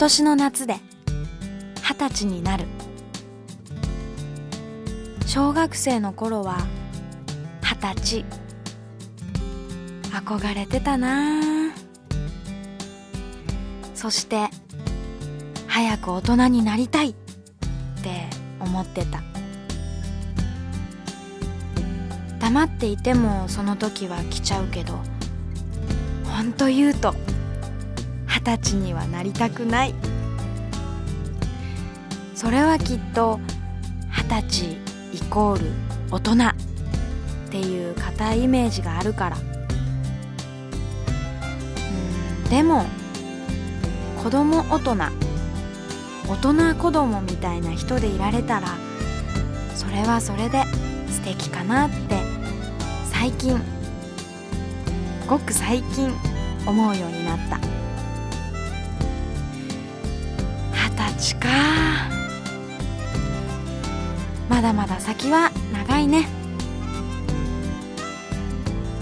年の夏で二十歳になる。小学生の頃は二十歳。憧れてたな。そして早く大人になりたいって思ってた。黙っていてもその時は来ちゃうけどほんと言うと二十歳にはなりたくない。それはきっと二十歳イコール大人っていう固いイメージがあるから。うんでも子供大人大人子供みたいな人でいられたらそれはそれで素敵かなって最近ごく最近思うようになった。二十歳か。まだまだ先は長いね。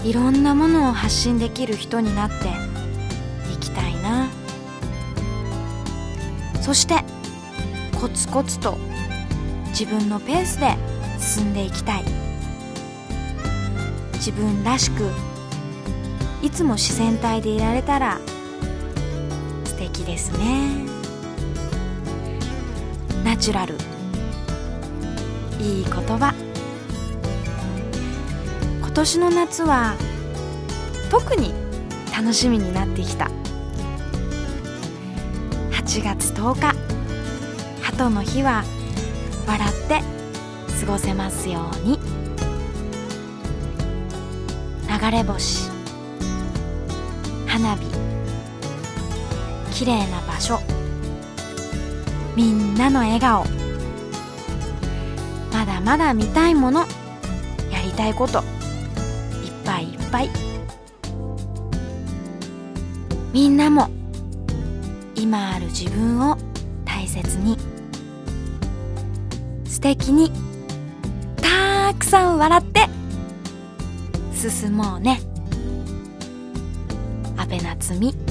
いろんなものを発信できる人になっていきたいな。そしてコツコツと自分のペースで進んでいきたい。自分らしくいつも自然体でいられたら素敵ですね。ナチュラル。いい言葉。今年の夏は特に楽しみになってきた。8月10日。鳩の日は笑って過ごせますように。流れ星。花火。綺麗な場所。みんなの笑顔。まだまだ見たいものやりたいこといっぱいいっぱい。みんなも今ある自分を大切に素敵にたくさん笑って進もうね。安倍夏実。